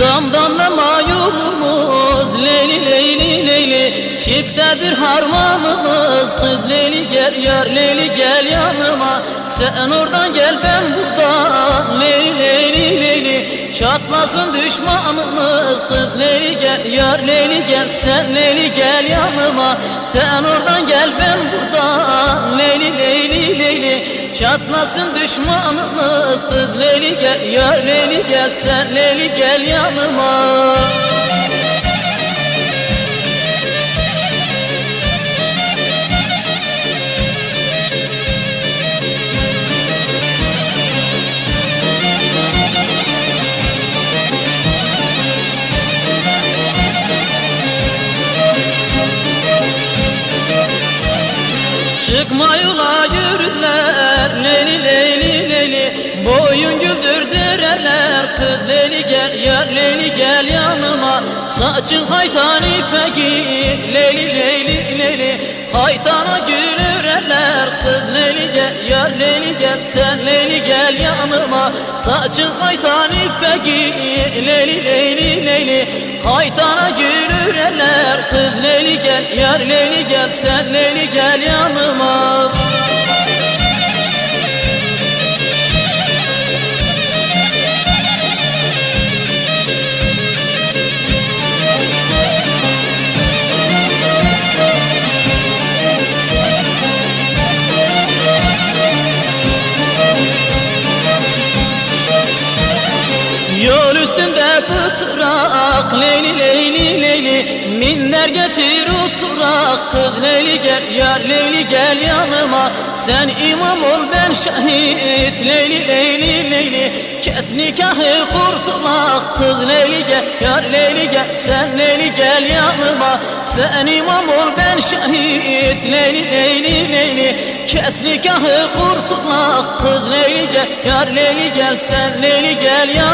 Dam damlama yolumuz Leyli leyli leyli Çiftedir harmanımız Kız Leyli gel yar Leyli gel yanıma. Sen oradan gel ben buradan Leyli leyli leyli Çatlasın düşmanımız Kız Leyli gel yar Leyli gel. Sen Leyli gel yanıma. Sen oradan gel ben Çatlasın düşmanımız. Kız Leyli gel yar Leyli gel Sen Leyli gel yanıma Çıkma yola yürürler. Leyli leyli leyli Boyun güldürdüreler Kız Leyli gel yar Leyli gel yanıma. Saçın kaytan ipeki Leyli leyli leyli Kaytana gülüreler Kız Leyli gel yar Leyli gel. Sen Leyli gel yanıma. Saçın kaytan ipeki Leyli leyli leyli Kaytana gülüreler Kız Leyli gel yar Leyli gel Sen Leyli gel yanıma. Yol üstünde Leyli leyli leyli Minler getir oturak Kız Leyli gel yar Leyli gel yanıma. Sen imam ol ben şahit Leyli leyli leyli. Kes nikahı kurtulak Kız Leyli gel yar Leyli gel. Sen Leyli gel yanıma. Sen imam ol ben şahit Leyli leyli leyli. Kes nikahı kurtulak Kız Leyli gel yar Leyli gel. Sen Leyli gel yanıma